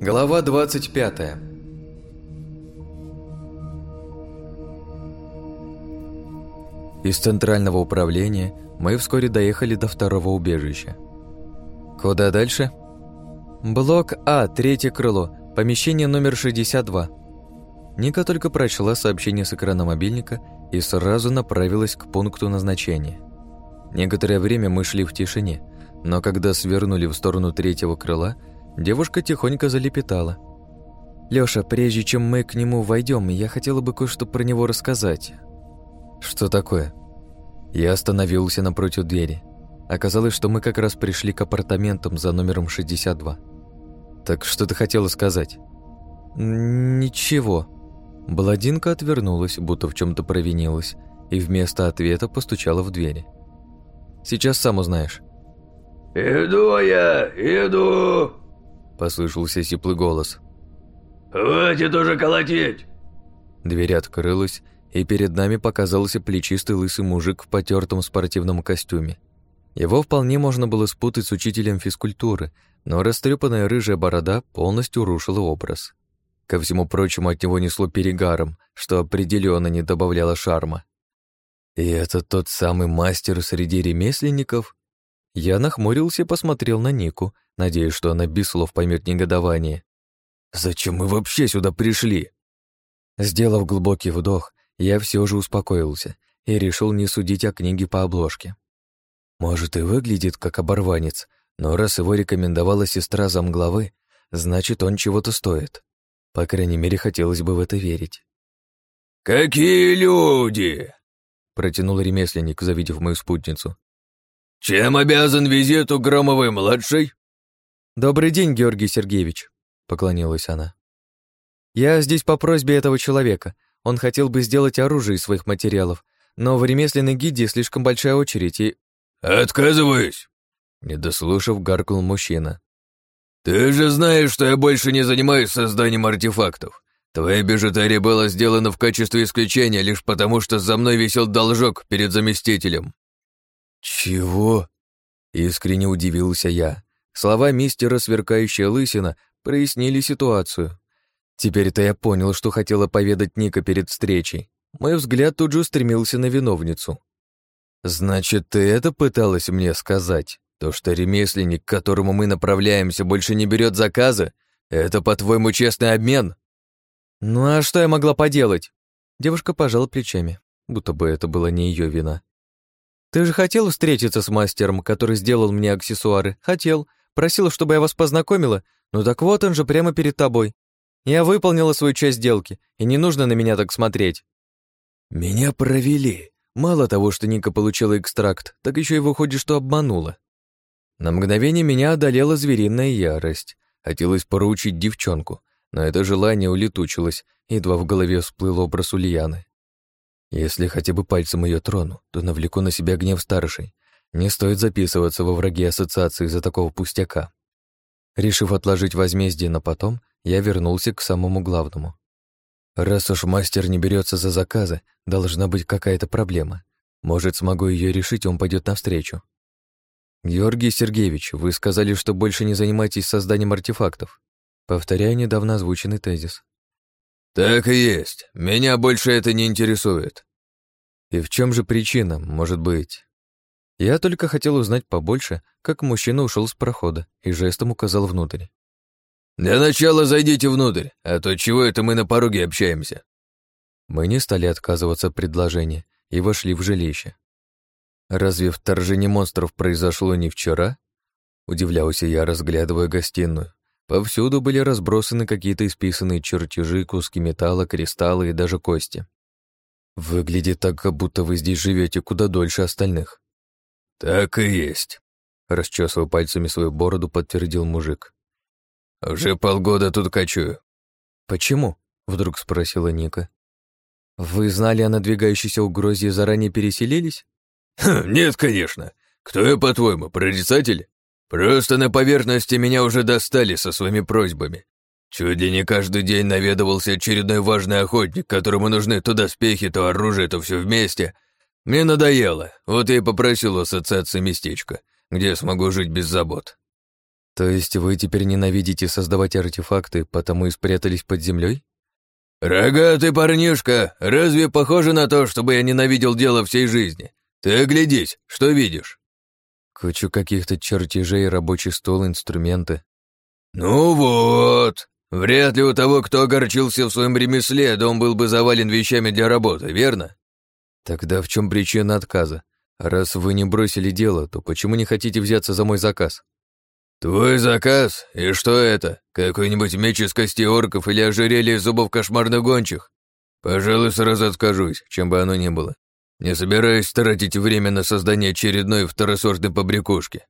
Глава 25 Из центрального управления мы вскоре доехали до второго убежища. Куда дальше? Блок А, третье крыло, помещение номер 62. Ника только прочла сообщение с экрана мобильника и сразу направилась к пункту назначения. Некоторое время мы шли в тишине, но когда свернули в сторону третьего крыла, девушка тихонько залепетала. «Лёша, прежде чем мы к нему войдем, я хотела бы кое-что про него рассказать». «Что такое?» Я остановился напротив двери. Оказалось, что мы как раз пришли к апартаментам за номером 62. «Так что ты хотела сказать?» «Ничего». Бладинка отвернулась, будто в чем то провинилась, и вместо ответа постучала в двери. «Сейчас сам узнаешь». «Иду я, иду!» Послышался сиплый голос. «Хватит уже колотить!» Дверь открылась, и перед нами показался плечистый лысый мужик в потертом спортивном костюме. Его вполне можно было спутать с учителем физкультуры, но растрепанная рыжая борода полностью рушила образ. Ко всему прочему, от него несло перегаром, что определенно не добавляло шарма. И это тот самый мастер среди ремесленников? Я нахмурился и посмотрел на Нику, надеясь, что она без слов поймет негодование. «Зачем мы вообще сюда пришли?» Сделав глубокий вдох, я все же успокоился и решил не судить о книге по обложке. Может, и выглядит как оборванец, но раз его рекомендовала сестра замглавы, значит, он чего-то стоит. По крайней мере, хотелось бы в это верить. «Какие люди!» — протянул ремесленник, завидев мою спутницу. «Чем обязан визиту Громовой-младшей?» «Добрый день, Георгий Сергеевич», — поклонилась она. «Я здесь по просьбе этого человека. Он хотел бы сделать оружие из своих материалов, но в ремесленной гильдии слишком большая очередь и...» «Отказываюсь!» Не дослушав, гаркнул мужчина. «Ты же знаешь, что я больше не занимаюсь созданием артефактов. Твоя бижутерия была сделана в качестве исключения лишь потому, что за мной висел должок перед заместителем». «Чего?» Искренне удивился я. Слова мистера «Сверкающая лысина» прояснили ситуацию. Теперь-то я понял, что хотела поведать Ника перед встречей. Мой взгляд тут же устремился на виновницу. «Значит, ты это пыталась мне сказать? То, что ремесленник, к которому мы направляемся, больше не берет заказы? Это, по-твоему, честный обмен?» «Ну а что я могла поделать?» Девушка пожала плечами, будто бы это была не ее вина. «Ты же хотел встретиться с мастером, который сделал мне аксессуары? Хотел. Просил, чтобы я вас познакомила. Ну так вот он же прямо перед тобой. Я выполнила свою часть сделки, и не нужно на меня так смотреть». «Меня провели. Мало того, что Ника получила экстракт, так еще и выходит, что обманула. На мгновение меня одолела звериная ярость. Хотелось поручить девчонку, но это желание улетучилось, едва в голове всплыл образ Ульяны. Если хотя бы пальцем ее трону, то навлеку на себя гнев старшей. Не стоит записываться во враги ассоциации за такого пустяка. Решив отложить возмездие на потом, я вернулся к самому главному. Раз уж мастер не берется за заказы, должна быть какая-то проблема. Может, смогу ее решить, он пойдет навстречу. Георгий Сергеевич, вы сказали, что больше не занимаетесь созданием артефактов. Повторяю недавно озвученный тезис. Так и есть. Меня больше это не интересует. И в чем же причина, может быть? Я только хотел узнать побольше, как мужчина ушел с прохода и жестом указал внутрь. «Для начала зайдите внутрь, а то чего это мы на пороге общаемся?» Мы не стали отказываться от предложения и вошли в жилище. Разве вторжение монстров произошло не вчера? Удивлялся я, разглядывая гостиную. Повсюду были разбросаны какие-то исписанные чертежи, куски металла, кристаллы и даже кости. Выглядит так, как будто вы здесь живете куда дольше остальных. Так и есть. Расчесывая пальцами свою бороду, подтвердил мужик. «Уже полгода тут кочую». «Почему?» — вдруг спросила Ника. «Вы знали о надвигающейся угрозе и заранее переселились?» «Хм, «Нет, конечно. Кто я, по-твоему, прорицатель? Просто на поверхности меня уже достали со своими просьбами. Чуть ли не каждый день наведывался очередной важный охотник, которому нужны то доспехи, то оружие, то все вместе. Мне надоело, вот я и попросил ассоциации местечко, где я смогу жить без забот». То есть вы теперь ненавидите создавать артефакты, потому и спрятались под землей? «Рогатый парнишка, разве похоже на то, чтобы я ненавидел дело всей жизни? Ты оглядись, что видишь?» Кучу каких-то чертежей, рабочий стол, инструменты. «Ну вот, вряд ли у того, кто огорчился в своем ремесле, дом был бы завален вещами для работы, верно?» Тогда в чем причина отказа? Раз вы не бросили дело, то почему не хотите взяться за мой заказ? «Твой заказ? И что это? Какой-нибудь меч из кости орков или ожерелье из зубов кошмарных гончих? Пожалуй, сразу откажусь, чем бы оно ни было. Не собираюсь тратить время на создание очередной второсортной побрякушки.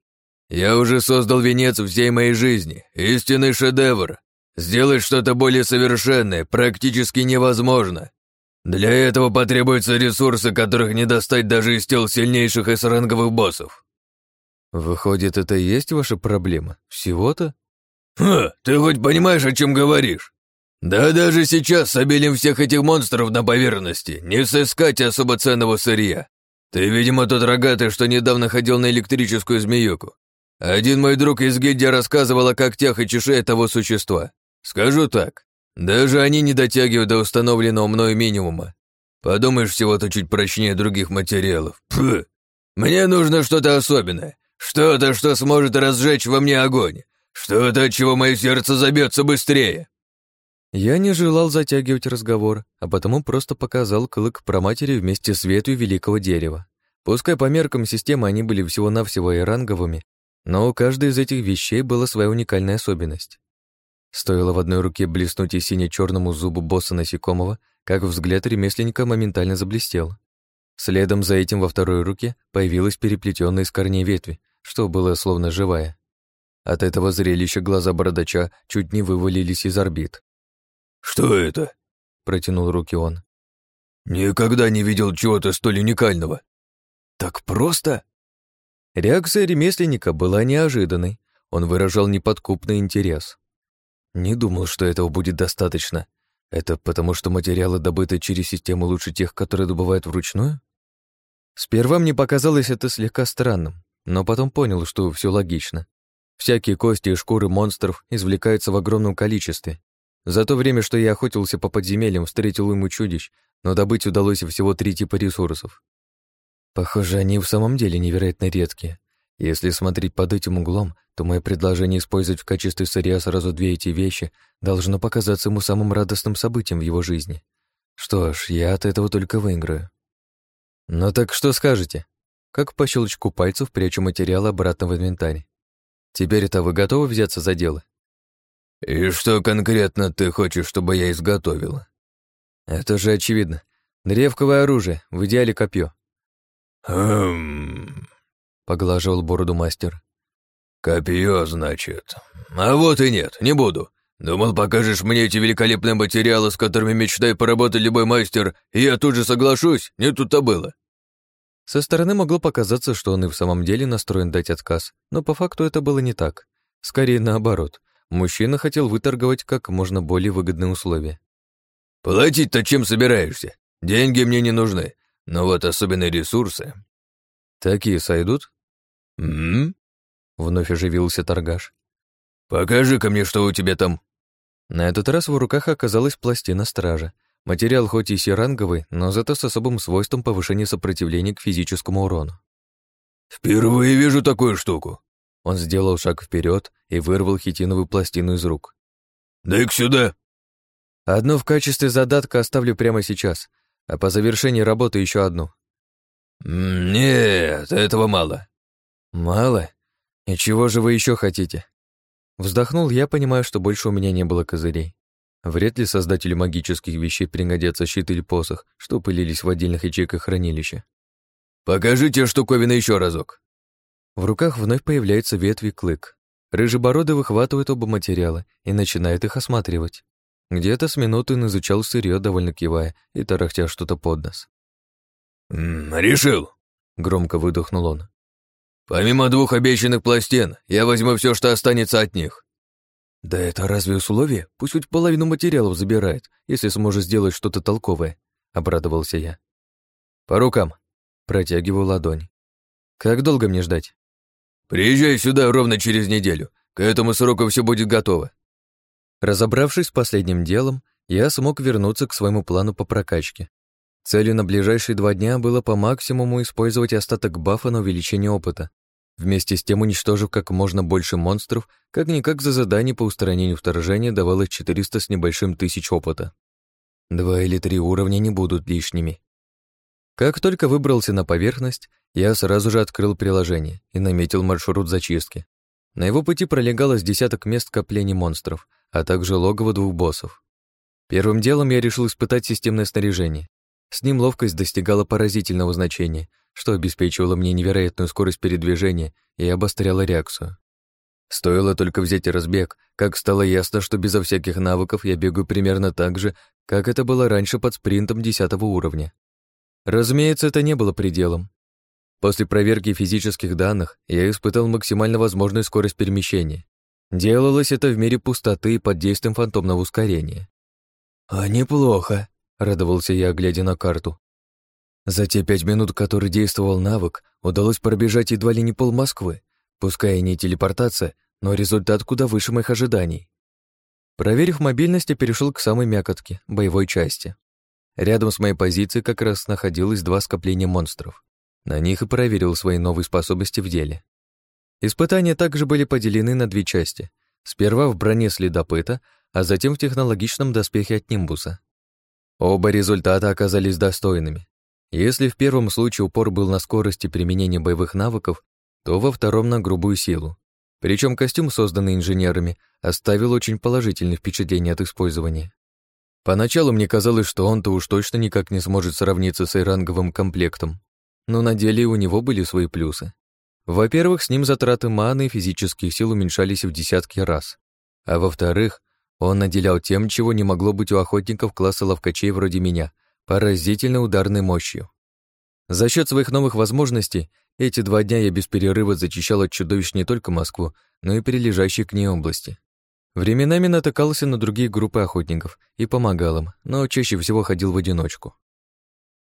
Я уже создал венец всей моей жизни, истинный шедевр. Сделать что-то более совершенное практически невозможно. Для этого потребуются ресурсы, которых не достать даже из тел сильнейших из ранговых боссов. Выходит, это и есть ваша проблема? Всего-то? Ха, ты хоть понимаешь, о чем говоришь? Да даже сейчас с обилием всех этих монстров на поверхности не сыскать особо ценного сырья. Ты, видимо, тот рогатый, что недавно ходил на электрическую змеюку. Один мой друг из гильдии рассказывал о когтях и чеше этого существа. Скажу так, даже они не дотягивают до установленного мною минимума. Подумаешь, всего-то чуть прочнее других материалов. Пф. Мне нужно что-то особенное, что-то, что сможет разжечь во мне огонь. Что-то, от чего мое сердце забьется быстрее. Я не желал затягивать разговор, а потому просто показал клык про матери вместе с ветвью великого дерева. Пускай по меркам системы они были всего-навсего и ранговыми, но у каждой из этих вещей была своя уникальная особенность. Стоило в одной руке блеснуть и сине-черному зубу босса насекомого, как взгляд ремесленника моментально заблестел. Следом за этим во второй руке появилась переплетенная из корней ветви, что было словно живая. От этого зрелища глаза бородача чуть не вывалились из орбит. «Что это?» — протянул руки он. «Никогда не видел чего-то столь уникального». «Так просто?» Реакция ремесленника была неожиданной. Он выражал неподкупный интерес. Не думал, что этого будет достаточно. Это потому, что материалы, добытые через систему, лучше тех, которые добывают вручную? Сперва мне показалось это слегка странным, но потом понял, что все логично. Всякие кости и шкуры монстров извлекаются в огромном количестве. За то время, что я охотился по подземельям, встретил ему чудищ, но добыть удалось всего три типа ресурсов. Похоже, они в самом деле невероятно редкие. Если смотреть под этим углом, то мое предложение использовать в качестве сырья сразу две эти вещи должно показаться ему самым радостным событием в его жизни. Что ж, я от этого только выиграю. Ну так что скажете? Как по щелчку пальцев прячу материал обратно в инвентарь. Теперь это вы готовы взяться за дело? И что конкретно ты хочешь, чтобы я изготовил? Это же очевидно. Древковое оружие, в идеале копье. Хм. Поглаживал бороду мастер. Копье, значит. А вот и нет, не буду. Думал, покажешь мне эти великолепные материалы, с которыми мечтает поработать любой мастер, и я тут же соглашусь, не тут-то было. Со стороны могло показаться, что он и в самом деле настроен дать отказ, но по факту это было не так. Скорее наоборот. Мужчина хотел выторговать как можно более выгодные условия. «Платить-то чем собираешься? Деньги мне не нужны, но вот особенные ресурсы...» «Такие сойдут?» «М?», Вновь оживился торгаш. «Покажи-ка мне, что у тебя там». На этот раз в руках оказалась пластина стража, Материал хоть и серанговый, но зато с особым свойством повышения сопротивления к физическому урону. «Впервые вижу такую штуку!» Он сделал шаг вперед и вырвал хитиновую пластину из рук. «Дай-ка сюда!» «Одну в качестве задатка оставлю прямо сейчас, а по завершении работы еще одну». «Нет, этого мало». «Мало? И чего же вы еще хотите?» Вздохнул я, понимая, что больше у меня не было козырей. Вряд ли создателю магических вещей пригодятся щит или посох, что пылились в отдельных ячейках хранилища. «Покажите штуковины еще разок!» В руках вновь появляется ветви клык. Рыжебородый выхватывает оба материала и начинает их осматривать. Где-то с минуты он изучал сырье, довольно кивая и тарахтя что-то под нос. «Решил!» — громко выдохнул он. «Помимо двух обещанных пластин, я возьму все, что останется от них. Да это разве условие? Пусть хоть половину материалов забирает, если сможет сделать что-то толковое, обрадовался я. По рукам. Протягиваю ладонь. Как долго мне ждать? Приезжай сюда ровно через неделю. К этому сроку все будет готово. Разобравшись с последним делом, я смог вернуться к своему плану по прокачке. Целью на ближайшие два дня было по максимуму использовать остаток бафа на увеличение опыта, вместе с тем уничтожив как можно больше монстров, как-никак за задание по устранению вторжения давалось 400 с небольшим тысяч опыта. Два или три уровня не будут лишними. Как только выбрался на поверхность, я сразу же открыл приложение и наметил маршрут зачистки. На его пути пролегалось десяток мест скоплений монстров, а также логово двух боссов. Первым делом я решил испытать системное снаряжение. С ним ловкость достигала поразительного значения, что обеспечивало мне невероятную скорость передвижения и обостряло реакцию. Стоило только взять разбег, как стало ясно, что безо всяких навыков я бегаю примерно так же, как это было раньше под спринтом десятого уровня. Разумеется, это не было пределом. После проверки физических данных я испытал максимально возможную скорость перемещения. Делалось это в мире пустоты под действием фантомного ускорения. «А неплохо», — радовался я, глядя на карту. За те пять минут, которые действовал навык, удалось пробежать едва ли не пол Москвы, пускай и не телепортация, но результат куда выше моих ожиданий. Проверив мобильность, я перешел к самой мякотке, боевой части. Рядом с моей позицией как раз находилось два скопления монстров. На них и проверил свои новые способности в деле. Испытания также были поделены на две части. Сперва в броне следопыта, а затем в технологичном доспехе от Нимбуса. Оба результата оказались достойными. Если в первом случае упор был на скорости применения боевых навыков, то во втором на грубую силу. Причем костюм, созданный инженерами, оставил очень положительное впечатление от использования. Поначалу мне казалось, что он-то уж точно никак не сможет сравниться с эйранговым комплектом, но на деле у него были свои плюсы. Во-первых, с ним затраты маны и физических сил уменьшались в десятки раз, а во-вторых, он наделял тем, чего не могло быть у охотников класса ловкачей вроде меня, поразительной ударной мощью. За счет своих новых возможностей эти два дня я без перерыва зачищал от чудовищ не только Москву, но и прилежащие к ней области. Временами натыкался на другие группы охотников и помогал им, но чаще всего ходил в одиночку.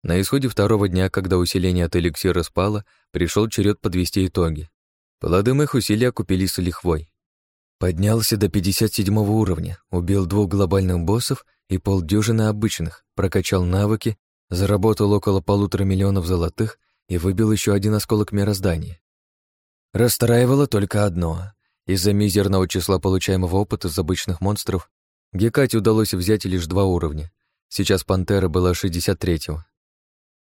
На исходе второго дня, когда усиление от эликсира спало, пришел черед подвести итоги. Плоды моих усилий окупились с лихвой. Поднялся до 57 уровня, убил двух глобальных боссов и полдюжины обычных, прокачал навыки, заработал около полутора миллионов золотых и выбил еще один осколок мироздания. Расстраивало только одно. Из-за мизерного числа получаемого опыта из обычных монстров Гекате удалось взять лишь два уровня. Сейчас Пантера была 63-го.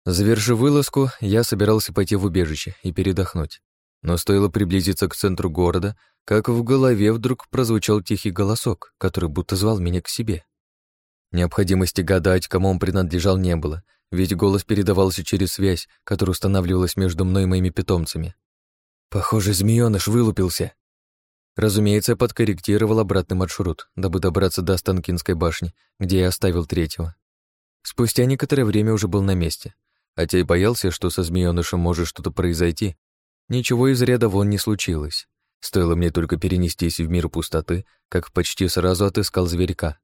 Завершив вылазку, я собирался пойти в убежище и передохнуть. Но стоило приблизиться к центру города, как в голове вдруг прозвучал тихий голосок, который будто звал меня к себе. Необходимости гадать, кому он принадлежал, не было, ведь голос передавался через связь, которая устанавливалась между мной и моими питомцами. Похоже, змеёныш вылупился. Разумеется, подкорректировал обратный маршрут, дабы добраться до Останкинской башни, где я оставил третьего. Спустя некоторое время уже был на месте, хотя и боялся, что со змеёнышем может что-то произойти. Ничего из ряда вон не случилось. Стоило мне только перенестись в мир пустоты, как почти сразу отыскал зверька.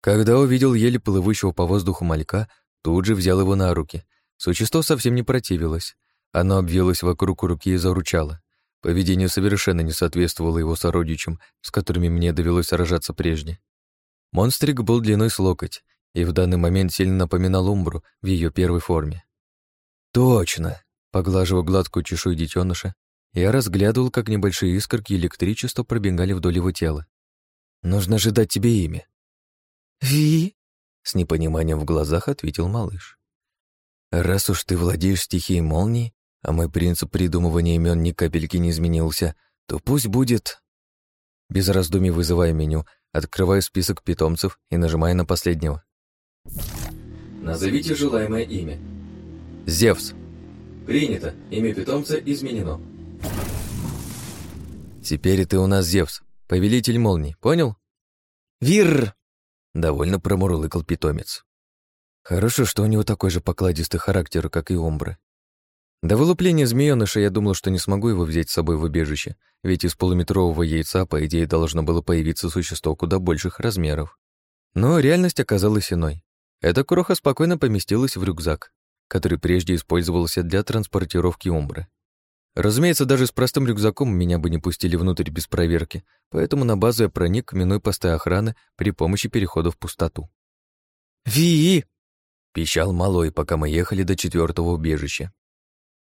Когда увидел еле плывущего по воздуху малька, Тут же взял его на руки. Существо совсем не противилось. Оно обвилось вокруг руки и заручало. Поведение совершенно не соответствовало его сородичам, с которыми мне довелось сражаться прежде. Монстрик был длиной с локоть, и в данный момент сильно напоминал Умбру в ее первой форме. «Точно!» — поглаживая гладкую чешую детеныша, я разглядывал, как небольшие искорки электричества пробегали вдоль его тела. «Нужно же дать тебе имя». «Ви?» С непониманием в глазах ответил малыш. «Раз уж ты владеешь стихией молнии, а мой принцип придумывания имен ни капельки не изменился, то пусть будет...» Без раздумий вызывая меню, открываю список питомцев и нажимаю на последнего. Назовите желаемое имя. Зевс. Принято. Имя питомца изменено. Теперь ты у нас Зевс, повелитель молний, понял? Вир! Довольно промурлыкал питомец. Хорошо, что у него такой же покладистый характер, как и Омбра. До вылупления змеёныша я думал, что не смогу его взять с собой в убежище, ведь из полуметрового яйца, по идее, должно было появиться существо куда больших размеров. Но реальность оказалась иной. Эта кроха спокойно поместилась в рюкзак, который прежде использовался для транспортировки Умбры. Разумеется, даже с простым рюкзаком меня бы не пустили внутрь без проверки, поэтому на базу я проник, минуя посты охраны при помощи перехода в пустоту. «Ви!» — пищал малой, пока мы ехали до четвертого убежища.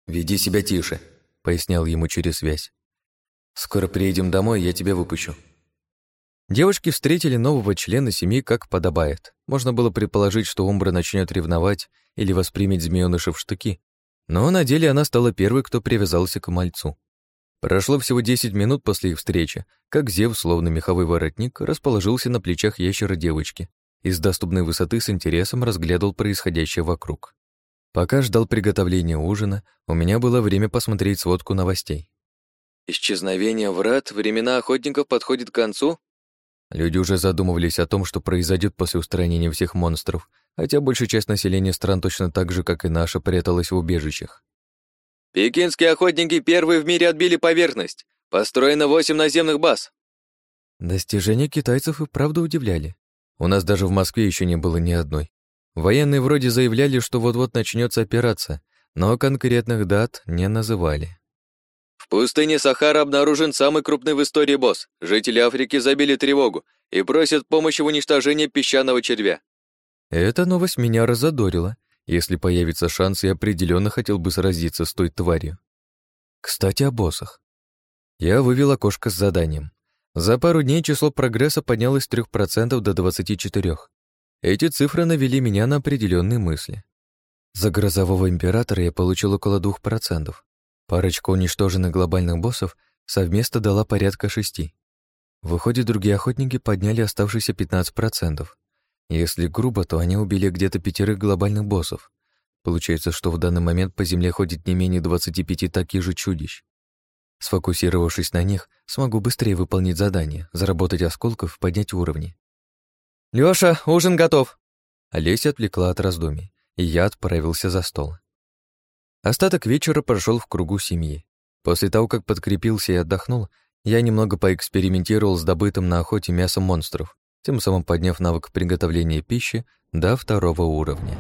«Веди себя тише», — пояснял ему через связь. «Скоро приедем домой, я тебя выпущу». Девушки встретили нового члена семьи как подобает. Можно было предположить, что Умбра начнет ревновать или воспримет змеёныша в штыки, но на деле она стала первой, кто привязался к мальцу. Прошло всего 10 минут после их встречи, как Зев, словно меховой воротник, расположился на плечах ящера девочки и с доступной высоты с интересом разглядывал происходящее вокруг. Пока ждал приготовления ужина, у меня было время посмотреть сводку новостей. «Исчезновение врат, времена охотников подходит к концу?» Люди уже задумывались о том, что произойдет после устранения всех монстров, хотя большая часть населения стран точно так же, как и наша, пряталась в убежищах. «Пекинские охотники первые в мире отбили поверхность. Построено восемь наземных баз». Достижения китайцев и правда удивляли. У нас даже в Москве еще не было ни одной. Военные вроде заявляли, что вот-вот начнется операция, но конкретных дат не называли. В пустыне Сахара обнаружен самый крупный в истории босс. Жители Африки забили тревогу и просят помощи в уничтожении песчаного червя. Эта новость меня разодорила. Если появится шанс, я определенно хотел бы сразиться с той тварью. Кстати, о боссах. Я вывел окошко с заданием. За пару дней число прогресса поднялось с 3% до 24%. Эти цифры навели меня на определенные мысли. За грозового императора я получил около 2%. Парочка уничтоженных глобальных боссов совместно дала порядка 6%. Выходит, другие охотники подняли оставшиеся 15%. Если грубо, то они убили где-то пятерых глобальных боссов. Получается, что в данный момент по Земле ходит не менее 25 таких же чудищ. Сфокусировавшись на них, смогу быстрее выполнить задание, заработать осколков, поднять уровни. «Лёша, ужин готов!» Олеся отвлекла от раздумий, и я отправился за стол. Остаток вечера прошел в кругу семьи. После того, как подкрепился и отдохнул, я немного поэкспериментировал с добытым на охоте мясом монстров, тем самым подняв навык приготовления пищи до второго уровня.